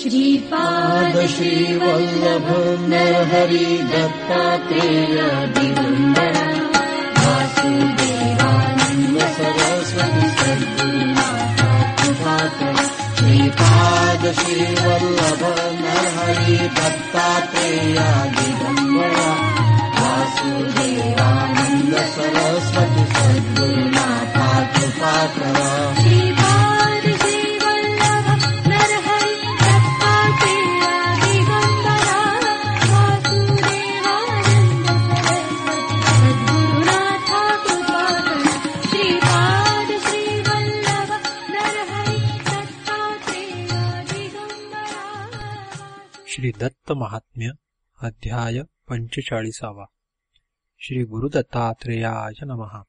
श्रीपाद श्रीवल्लभ नरहरि दत्तात्रेय दिगम्बरा वासुदेवानन्द सरस्वती कृपाकर श्रीपाद श्रीवल्लभ नरहरि दत्तात्रेय दिगम्बरा वासुदेवानन्द सरस्वती सद्गुरुनाथा कृपाकरा महात्म्य अध्याय पंचेचाळीसावा. श्री गुरुदत्तात्रेयाय नमहा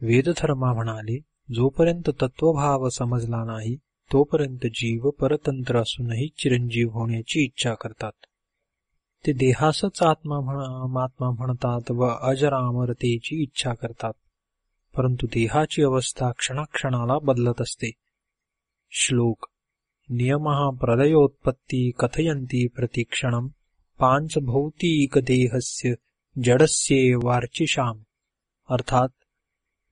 वेदधर्मा म्हणाले जोपर्यंत तत्वभाव समजला नाही तोपर्यंत जीव परतंत्र असूनही चिरंजीव होण्याची इच्छा करतात. ते देहासच आत्मा म्हण म्हणतात व अजरामरतेची इच्छा करतात. परंतु देहाची अवस्था क्षणाक्षणाला बदलत असते. श्लोक नियमः प्रलयोत्पत्ती कथयन्ति प्रतिक्षणम् पांचभौतिकदेहस्य जडस्येवार्चिषाम अर्थात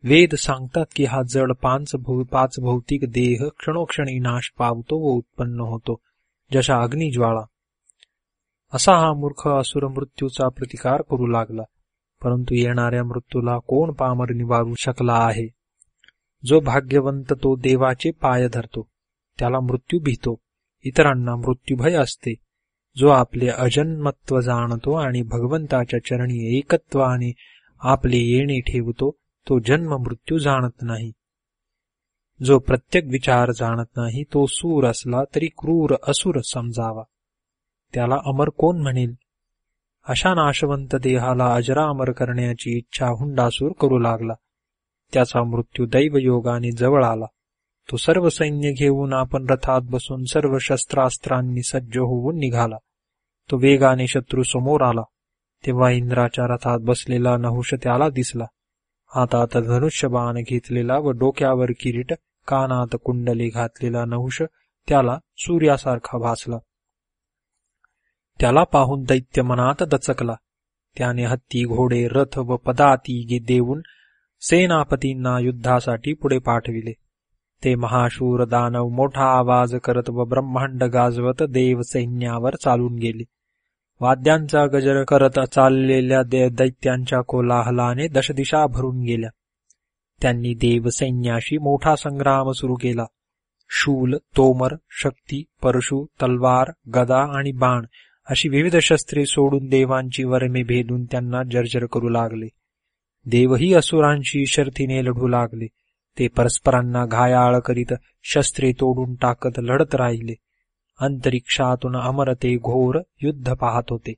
वेद सांगतात की हा जड पाच भौ पाच भौतिक देह क्षणोक्षणी नाश पावतो व उत्पन्न होतो जशा अग्निज्वाळा असा हा मूर्ख असुर मृत्यूचा प्रतिकार करू लागला परंतु येणाऱ्या मृत्यूला कोण पामर निवारू शकला आहे? जो भाग्यवंत तो देवाचे पाय धरतो। त्याला मृत्यू भीतो. इतरांना मृत्यूभय असते. जो आपले अजन्मत्व जाणतो आणि भगवंताच्या चरणी एकत्वाने आपले येणे ठेवतो तो जन्म मृत्यू जाणत नाही. जो प्रत्येक विचार जाणत नाही तो सूर असला तरी क्रूर असुर समजावा. त्याला अमर कोण म्हणेल? अशा नाशवंत देहाला अजरामर करण्याची इच्छा हुंडासूर करू लागला. त्याचा मृत्यू दैवयोगाने जवळ आला. तो सर्व सैन्य घेऊन आपण रथात बसून सर्व शस्त्रास्त्रांनी सज्ज होऊन निघाला. तो वेगाने शत्रू समोर आला. तेव्हा इंद्राच्या रथात बसलेला नहुष त्याला दिसला. हातात धनुष्यबाण घेतलेला व डोक्यावर किरीट कानात कुंडले घातलेला नहुष त्याला सूर्यासारखा भासला. त्याला पाहून दैत्य मनात दचकला. त्याने हत्ती घोडे रथ व पदाती देऊन सेनापतींना युद्धासाठी पुढे पाठविले. ते महाशूर दानव मोठा आवाज करत व ब्रह्मांड गाजवत देव सैन्यावर चालून गेले. वाद्यांचा गजर करत चाललेल्या दैत्यांच्या कोलाहलाने दशदिशा भरून गेल्या. त्यांनी देव सैन्याशी मोठा संग्राम सुरू केला. शूल तोमर शक्ती परशु तलवार गदा आणि बाण अशी विविध शस्त्रे सोडून देवांची वर्मे भेदून त्यांना जर्जर करू लागले. देवही असुरांशी शर्थीने लढू लागले. ते परस्परांना घायाळ करीत शस्त्रे तोडून टाकत लढत राहिले. अंतरिक्षातून अमरते घोर युद्ध पाहत होते.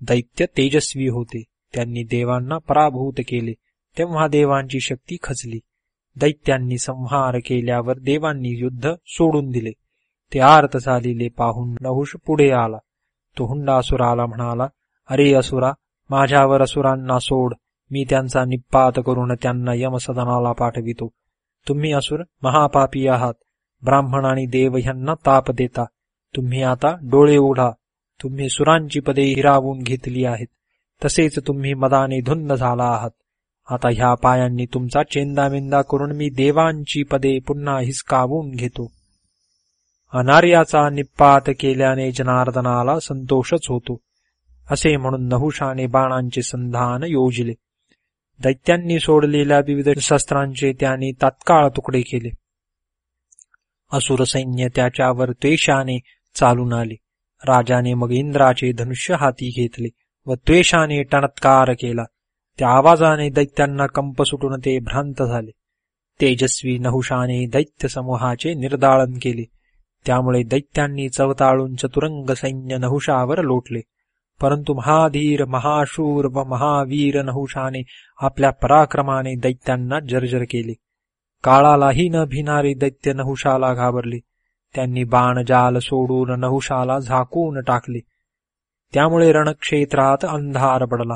दैत्य तेजस्वी होते. त्यांनी देवांना पराभूत केले. तेव्हा देवांची शक्ती खचली. दैत्यांनी संहार केल्यावर देवांनी युद्ध सोडून दिले. ते आर्त झालेले पाहून नहुष पुढे आला. तो हुंडासुराला म्हणाला अरे असुरा माझ्यावर असुरांना सोड. मी त्यांचा निपात करून त्यांना यमसदनाला पाठवितो. तुम्ही असुर महापापी आहात. ब्राह्मण आणि देव ह्यांना ताप देता. तुम्ही आता डोळे ओढा तुम्ही सुरांची पदे हिरावून घेतली आहेत. तसेच तुम्ही मदाने धुंद झाला आहात. आता ह्या पायांनी तुमचा चेंदामेंदा करून मी देवांची पदे पुन्हा हिसकावून घेतो. अनार्याचा निपात केल्याने जनार्दनाला संतोषच होतो. असे म्हणून नहुषाने बाणांचे संधान योजले. दैत्यांनी सोडलेल्या विविध शस्त्रांचे त्याने तात्काळ तुकडे केले. असुर सैन्य त्याच्यावर त्वेषाने चालून आले. राजाने मग इंद्राचे धनुष्य हाती घेतले व त्वेषाने टणत्कार केला. त्या आवाजाने दैत्यांना कंप सुटून ते भ्रांत झाले. तेजस्वी नहुषाने दैत्य समूहाचे निर्दाळन केले. त्यामुळे दैत्यांनी चवताळून चतुरंग सैन्य नहुषावर लोटले. परंतु महाधीर महाशूर व महावीर नहुषाने आपल्या पराक्रमाने दैत्यांना जर्जर केले. काळालाही न भिनारे दैत्य नहुषाला घाबरले. त्यांनी बाणजाल सोडून नहुषाला झाकून टाकले. त्यामुळे रणक्षेत्रात अंधार पडला.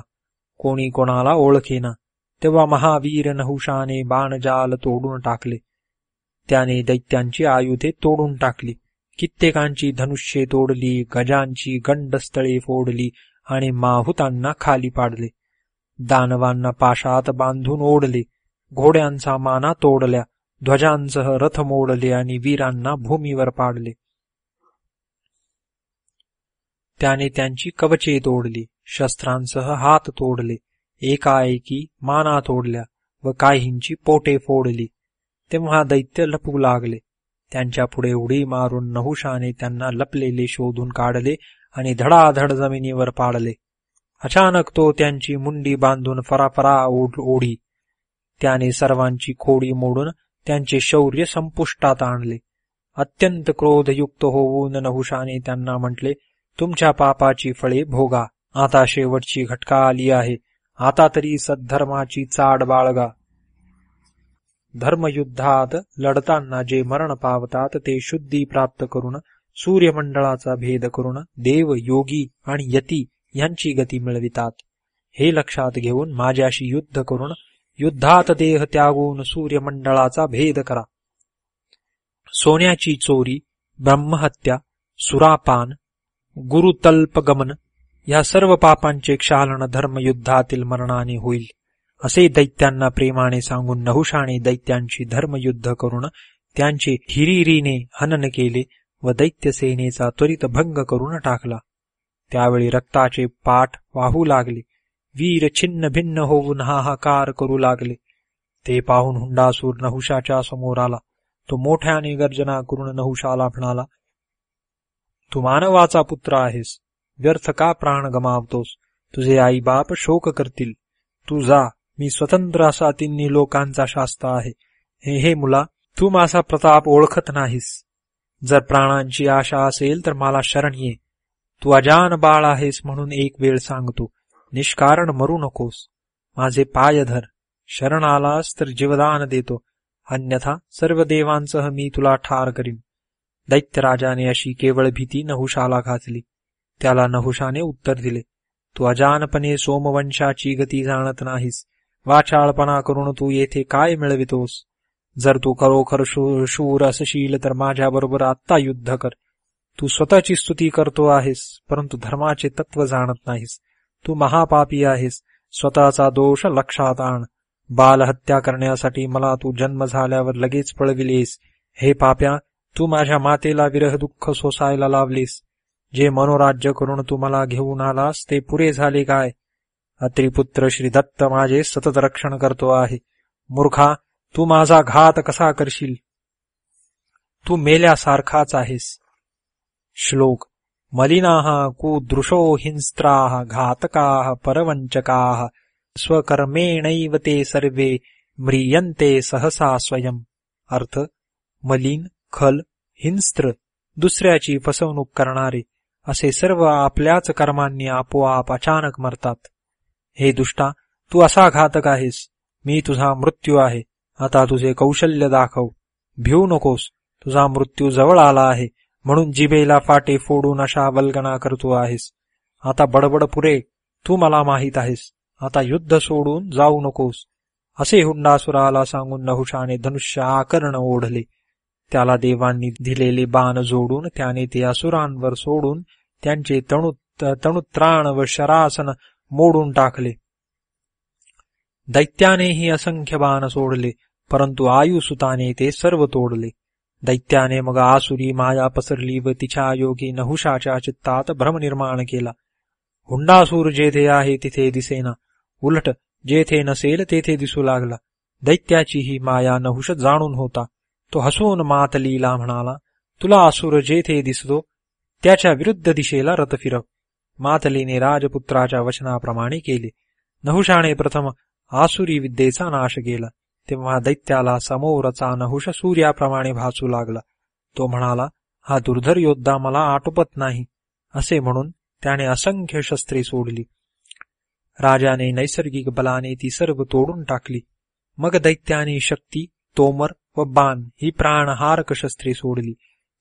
कोणी कोणाला ओळखेना. तेव्हा महावीर नहुषाने बाणजाल तोडून टाकले. त्याने दैत्यांची आयुधे तोडून टाकली. कित्येकांची धनुष्ये तोडली गजांची गंडस्थळे फोडली आणि माहुतांना खाली पाडले. दानवांना पाशात बांधून ओढले घोड्यांचा माना तोडल्या ध्वजांसह रथ मोडले आणि वीरांना भूमीवर पाडले. त्याने त्यांची कवचे तोडली शस्त्रांसह हात तोडले एकाएकी माना तोडल्या व काहींची पोटे फोडली. तेव्हा दैत्य लपू लागले. त्यांच्या पुढे उडी मारून नहुशाने त्यांना लपलेले शोधून काढले आणि धडाधड जमिनीवर पाडले. अचानक तो त्यांची मुंडी बांधून फराफरा ओढी. त्याने सर्वांची खोडी मोडून त्यांचे शौर्य संपुष्टात आणले. अत्यंत क्रोधयुक्त होऊन नहुशाने त्यांना म्हटले तुमच्या पापाची फळे भोगा. आता शेवटची घटका आली आहे. आता तरी सद्धर्माची चाड बाळगा. धर्मयुद्धात लढताना जे मरण पावतात ते शुद्धी प्राप्त करून सूर्यमंडळाचा भेद करून देव योगी आणि यती यांची गती मिळवितात. हे लक्षात घेऊन माझ्याशी युद्ध करून युद्धात देह त्यागून सूर्यमंडळाचा भेद करा. सोन्याची चोरी ब्रह्महत्या सुरापान गुरुतल्पगमन या सर्व पापांचे क्षालन धर्मयुद्धातील मरणाने होईल. असे दैत्यांना प्रेमाने सांगून नहुशाने दैत्यांची धर्मयुद्ध करून त्यांचे हिरिरीने हनन केले व दैत्यसेनेचा त्वरित भंग करून टाकला. त्यावेळी रक्ताचे पाठ वाहू लागले. वीर छिन्न भिन्न होऊन हाहाकार करू लागले. ते पाहून हुंडासूर नहुषाच्या समोर आला. तो मोठ्याने गर्जना करून नहुषाला म्हणाला तू मानवाचा पुत्र आहेस. व्यर्थ का प्राण गमावतोस? तुझे आई बाप शोक करतील. तू जा मी स्वतंत्र असा तिन्ही लोकांचा शास्त आहे. हे हे मुला तू माझा प्रताप ओळखत नाहीस. जर प्राणांची आशा असेल तर मला शरण ये. तू अजान बाळ आहेस म्हणून एक वेळ सांगतो. निष्कारण मरू नकोस. माझे पाय धर. शरण आलास तर जीवदान देतो. अन्यथा सर्व देवांसह मी तुला ठार करीन. दैत्यराजाने अशी केवळ भीती नहुशाला घातली. त्याला नहुशाने उत्तर दिले. तू अजानपणे सोमवंशाची गती जाणत नाहीस. वाचाळपणा करून तू येथे काय मिळवितोस? जर तू खरोखर शूर असशील तर माझ्याबरोबर आत्ता युद्ध कर. तू स्वतःची स्तुती करतो आहेस परंतु धर्माचे तत्व जाणत नाहीस. तू महापापी आहेस स्वतःचा दोष लक्षात आण. बालहत्या करण्यासाठी मला तू जन्म झाल्यावर लगेच पळविलेस. हे पाप्या तू माझ्या मातेला विरह दुःख सोसायला लावलीस. जे मनोराज्य करून तू मला घेऊन आलास ते पुरे झाले काय? अत्रिपुत्र श्री दत्त माझे सतत रक्षण करतो आहे. मूर्खा तू माझा घात कसा करशील? तू मेल्यासारखाच आहेस. श्लोक मलिनाः कुदृशो हिंस्त्रा घातकाः परवंचका स्वकर्मेणैव ते सर्वे म्रियन्ते सहसा स्वयं अर्थ मलिन खल हिंस्त्र दुसऱ्याची फसवणूक करणारे असे सर्व आपल्याच कर्मांनी आपोआप अचानक मरतात. हे दुष्टा तू असा घातक आहेस. मी तुझा मृत्यू आहे. आता तुझे कौशल्य दाखव. भिवू नकोस. तुझा मृत्यू जवळ आला आहे. म्हणून जिबेला फाटे फोडून अशा वल्गना करतो आहेस. आता बडबड पुरे. तू मला माहीत आहेस. आता युद्ध सोडून जाऊ नकोस. असे हुंडासुराला सांगून नहुशाने धनुष्य आकर्ण ओढले. त्याला देवांनी दिलेले बाण जोडून त्याने ते असुरांवर सोडून त्यांचे तणु तणुत्राण व शरासन मोडून टाकले. दैत्यानेही असंख्य बाण सोडले परंतु आयुसुताने ते सर्व तोडले. दैत्याने मग आसुरी माया पसरली व तिच्या योगी नहुषाच्या चित्तात भ्रम निर्माण केला. हुंडासूर जेथे आहे तिथे दिसेना. उलट जेथे नसेल तेथे दिसू लागला. दैत्याची ही माया नहुष जाणून होता. तो हसून मातलीला म्हणाला तुला असुर जेथे दिसतो त्याच्या विरुद्ध दिशेला रथ फिरव. मातलीने राजपुत्राच्या वचनाप्रमाणे केले. नहुषाने प्रथम आसुरी विद्येचा नाश केला. तेव्हा दैत्याला समोरचा नहुष सूर्याप्रमाणे भासू लागला. तो म्हणाला हा दुर्धर योद्धा मला आटोपत नाही असे म्हणून त्याने असंख्य शस्त्रे सोडली. राजाने नैसर्गिक बलाने ती सर्व तोडून टाकली. मग दैत्याने शक्ती तोमर व बाण ही प्राणहारक शस्त्रे सोडली.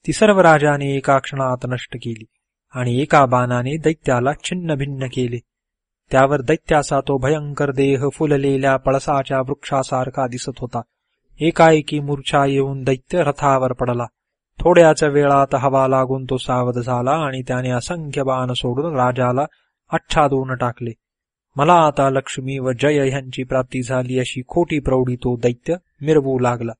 ती सर्व राजाने एका क्षणात नष्ट केली. आणि एका बाणाने दैत्याला छिन्न भिन्न केले. त्यावर दैत्याचा तो भयंकर देह फुललेल्या पळसाच्या वृक्षासारखा दिसत होता. एकाएकी मूर्छा येऊन दैत्य रथावर पडला. थोड्याच वेळात हवा लागून तो सावध झाला आणि त्याने असंख्य बाण सोडून राजाला आच्छादून टाकले. मला आता लक्ष्मी व जय ह्यांची प्राप्ती झाली अशी खोटी प्रौढी तो दैत्य मिरवू लागला.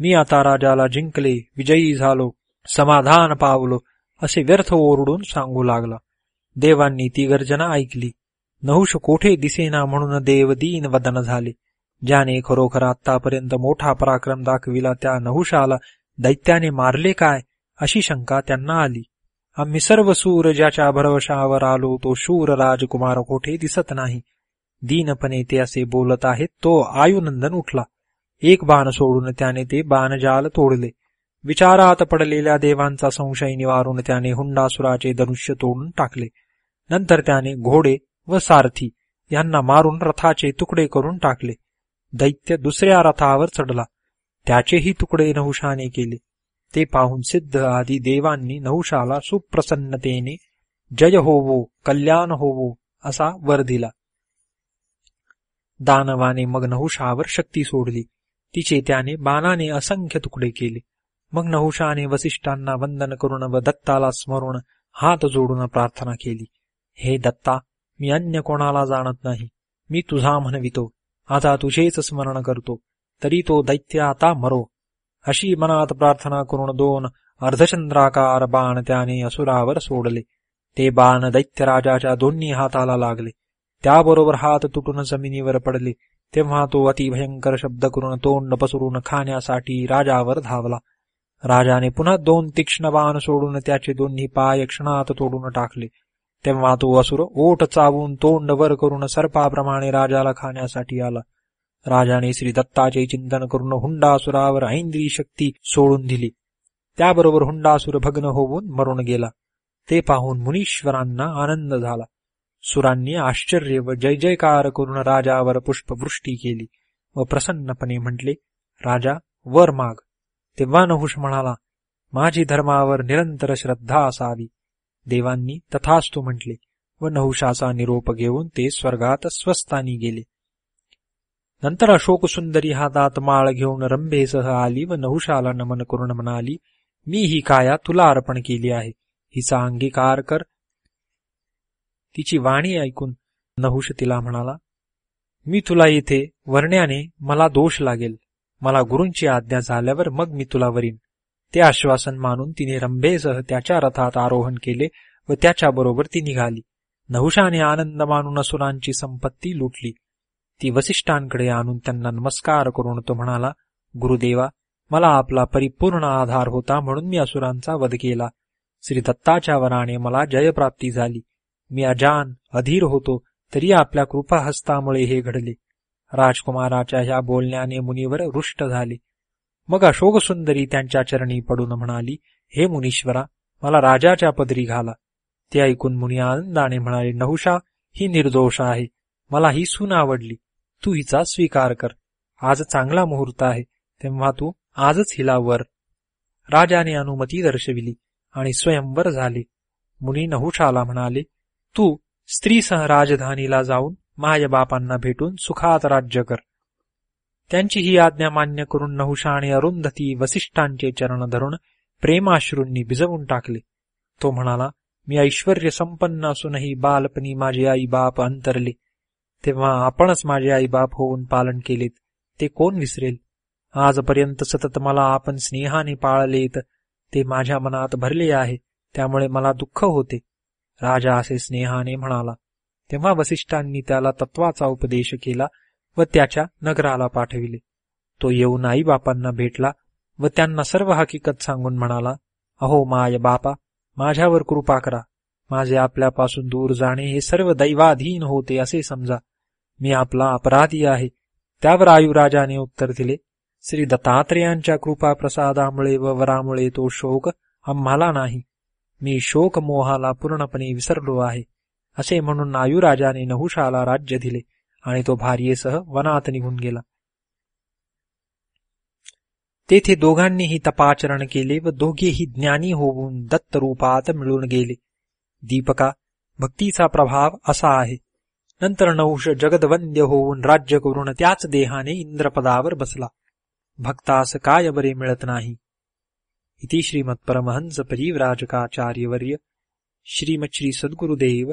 मी आता राजाला जिंकले विजयी झालो समाधान पावलो असे व्यर्थ ओरडून सांगू लागला. देवांनी ती गर्जना ऐकली. नहुष कोठे दिसेना म्हणून देव दीन वदन झाले. ज्याने खरोखर आतापर्यंत मोठा पराक्रम दाखविला त्या नहुषाला दैत्याने मारले काय? अशी शंका त्यांना आली. आम्ही सर्व सूर ज्याच्या भरवशावर आलो तो शूर राजकुमार कोठे दिसत नाही. दीनपणे ते असे बोलत आहेत तो आयुनंदन उठला. एक बाण सोडून त्याने ते बाणजाल तोडले. विचारात पडलेल्या देवांचा संशय निवारून त्याने हुंडासुराचे धनुष्य तोडून टाकले. नंतर त्याने घोडे व सारथी यांना मारून रथाचे तुकडे करून टाकले. दैत्य दुसऱ्या रथावर चढला. त्याचेही तुकडे नहुषाने केले. ते पाहून सिद्ध आदी देवांनी नहुषाला सुप्रसन्नतेने जय होवो कल्याण होवो असा वर दिला. दानवाने मग नहुषावर शक्ती सोडली. तिचे त्याने बाणाने असंख्य तुकडे केले. मग नहुषाने वसिष्ठांना वंदन करून व दत्ताला स्मरून हात जोडून प्रार्थना केली. हे दत्ता मी अन्य कोणाला जाणत नाही. मी तुझा म्हणवितो. आता तुझेच स्मरण करतो. तरी तो दैत्य आता मरो. अशी मनात प्रार्थना करून दोन अर्धचंद्राकार बाण त्याने असुरावर सोडले. ते बाण दैत्यराजाच्या दोन्ही हाताला लागले. त्याबरोबर हात तुटून जमिनीवर पडले. तेव्हा तो अतिभयंकर शब्द करून तोंड पसरून खाण्यासाठी राजावर धावला. राजाने पुन्हा दोन तीक्ष्ण बाण सोडून त्याचे दोन्ही पाय क्षणात तोडून टाकले. तेव्हा तो असुर ओठ चावून तोंड वर करून सर्पाप्रमाणे राजाला खाण्यासाठी आला. राजाने श्री दत्ताचे चिंतन करून हुंडासुरावर ऐंद्री शक्ती सोडून दिली. त्याबरोबर हुंडासुर भग्न होऊन मरून गेला. ते पाहून मुनीश्वरांना आनंद झाला. सुरांनी आश्चर्य व जय जयकार करून राजावर पुष्पवृष्टी केली व प्रसन्नपणे म्हटले राजा वर माग. तेव्हा नहुष म्हणाला माझी धर्मावर निरंतर श्रद्धा असावी. देवांनी तथास्तु म्हटले व नहुषाचा निरोप घेऊन ते स्वर्गात स्वस्थानी गेले. नंतर अशोक सुंदरी हातात माळ घेऊन रंभेसह आली व नहुषाला नमन करून म्हणाली मी ही काया तुला अर्पण केली आहे. हिचा अंगीकार कर. तिची वाणी ऐकून नहुष तिला म्हणाला मी तुला येथे वर्ण्याने मला दोष लागेल. मला गुरूंची आज्ञा झाल्यावर मग मी तुला वरीन. ते आश्वासन मानून तिने रंभेसह त्याच्या रथात आरोहण केले व त्याच्याबरोबर ती निघाली. नहुषाने आनंद मानून असुरांची संपत्ती लुटली. ती वसिष्ठांकडे आणून त्यांना नमस्कार करून तो म्हणाला गुरुदेवा मला आपला परिपूर्ण आधार होता म्हणून मी असुरांचा वध केला. श्री दत्ताच्या वराने मला जयप्राप्ती झाली. मी अजान अधीर होतो तरी आपल्या कृपाहस्तामुळे हे घडले. राजकुमाराच्या ह्या बोलण्याने मुनीवर रुष्ट झाले. मग अशोकसुंदरी त्यांच्या चरणी पडून म्हणाली हे मुनीश्वरा मला राजाच्या पदरी घाला. ते ऐकून मुनी आनंदाने म्हणाले नहुषा ही निर्दोष आहे. मला ही सून आवडली. तू हिचा स्वीकार कर. आज चांगला मुहूर्त आहे. तेव्हा तू आजच हिला वर. राजाने अनुमती दर्शविली आणि स्वयंवर झाले. मुनी नहुषाला म्हणाले तू स्त्रीसह राजधानीला जाऊन मायबापांना भेटून सुखात राज्य कर. त्यांची ही आज्ञा मान्य करून नहुषा आणि अरुंधती वसिष्ठांचे चरण धरून प्रेमाश्रूंनी भिजवून टाकले. तो म्हणाला मी ऐश्वर संपन्न असूनही बालपणी माझे आई बाप अंतरले. तेव्हा आपणच माझे आई बाप होऊन पालन केलेत. ते कोण विसरेल? आजपर्यंत सतत मला आपण स्नेहाने पाळलेत. ते माझ्या मनात भरले आहे. त्यामुळे मला दुःख होते. राजा असे स्नेहाने म्हणाला तेव्हा वसिष्ठांनी त्याला तत्वाचा उपदेश केला व त्याच्या नगराला पाठविले. तो येऊन आई बापांना भेटला व त्यांना सर्व हकीकत सांगून म्हणाला अहो माय बापा माझ्यावर कृपा करा. माझे आपल्यापासून दूर जाणे हे सर्व दैवाधीन होते असे समजा. मी आपला अपराधी आहे. त्यावर आयुराजाने उत्तर दिले श्री दत्तात्रेयांच्या कृपा प्रसादामुळे व वरामुळे तो शोक आम्हाला नाही. मी शोक मोहाला पूर्णपणे विसरलो आहे. असे म्हणून नायूराजाने नहुषाला राज्य दिले आणि तो भार्येसह वनात निघून गेला. तेथे दोघांनीही तपाचरण केले व दोघेही ज्ञानी होऊन दत्त रूपात मिळून गेले. दीपका भक्तीचा प्रभाव असा आहे. नंतर नहुष जगदवंद्य होऊन राज्य करून त्याच देहाने इंद्रपदावर बसला. भक्तास काय बरे मिळत नाही. इति श्रीमत्परमहंस परिव्राजकाचार्यवर्य. श्रीमच्छ्री सद्गुरुदेव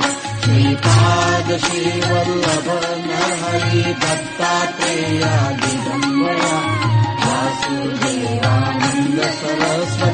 श्रीपादशी ीताजशीवल्लभी भात्रेया वासुदेवानन्द सरस्वती